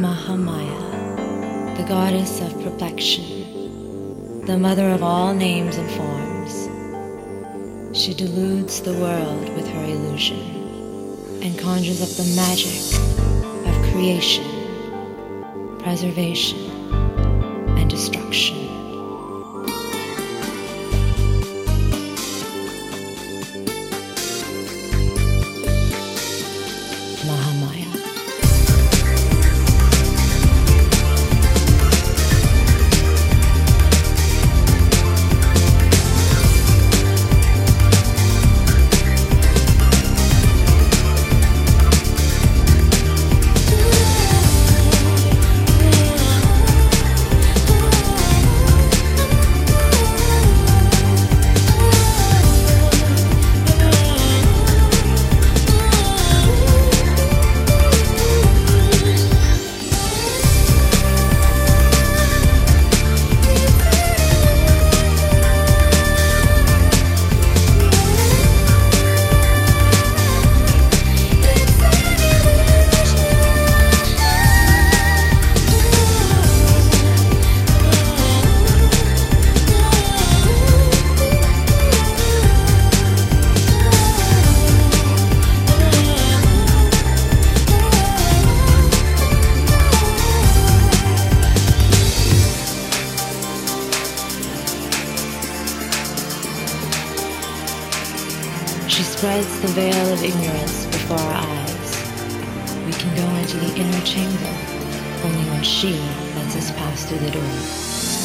Mahamaya, the goddess of perplexion, the mother of all names and forms. She deludes the world with her illusion and conjures up the magic of creation, preservation, and destruction. Spreads the veil of ignorance before our eyes. We can go into the inner chamber only when she lets us pass through the door.